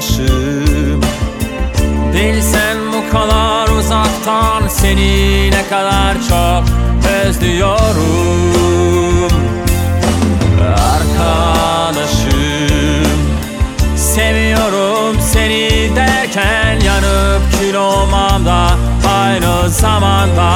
başım Bilsen bu kadar uzaktan seni ne kadar çok özlüyorum. Arkadaşım Seviyorum seni derken yanıp kül olmam da aynı zamanda.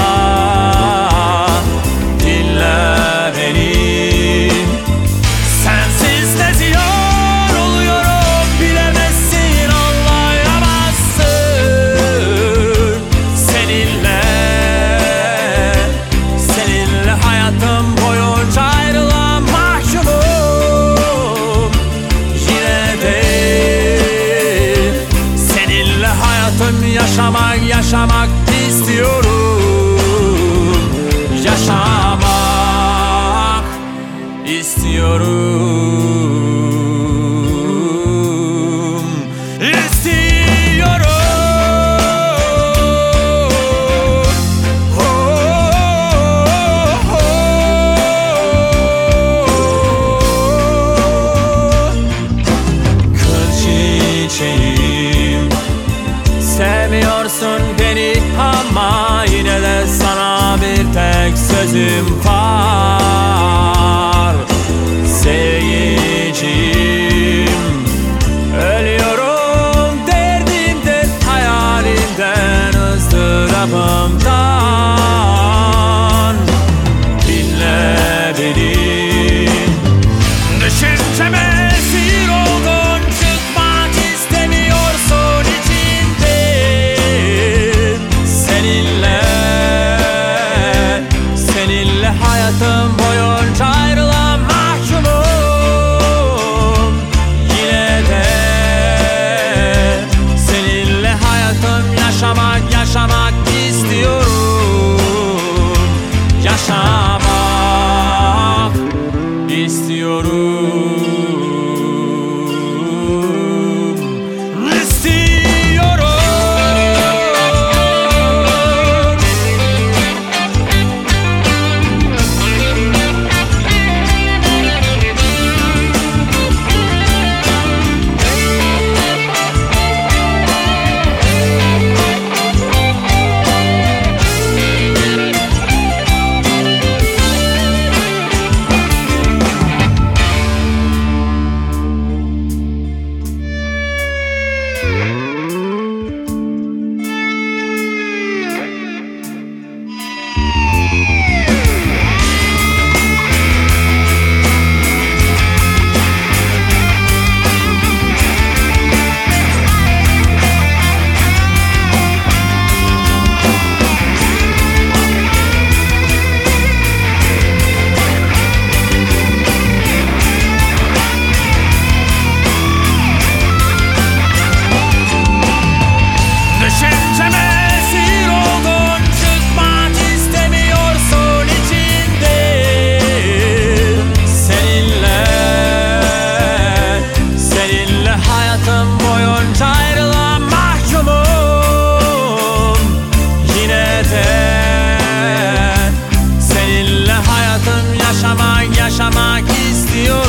yine de sana bir tek sözüm var. Sevgicim Ölüyorum derdimden hayalimden ızdırabımdan. Dinle beni. Düşünceme achar. canción.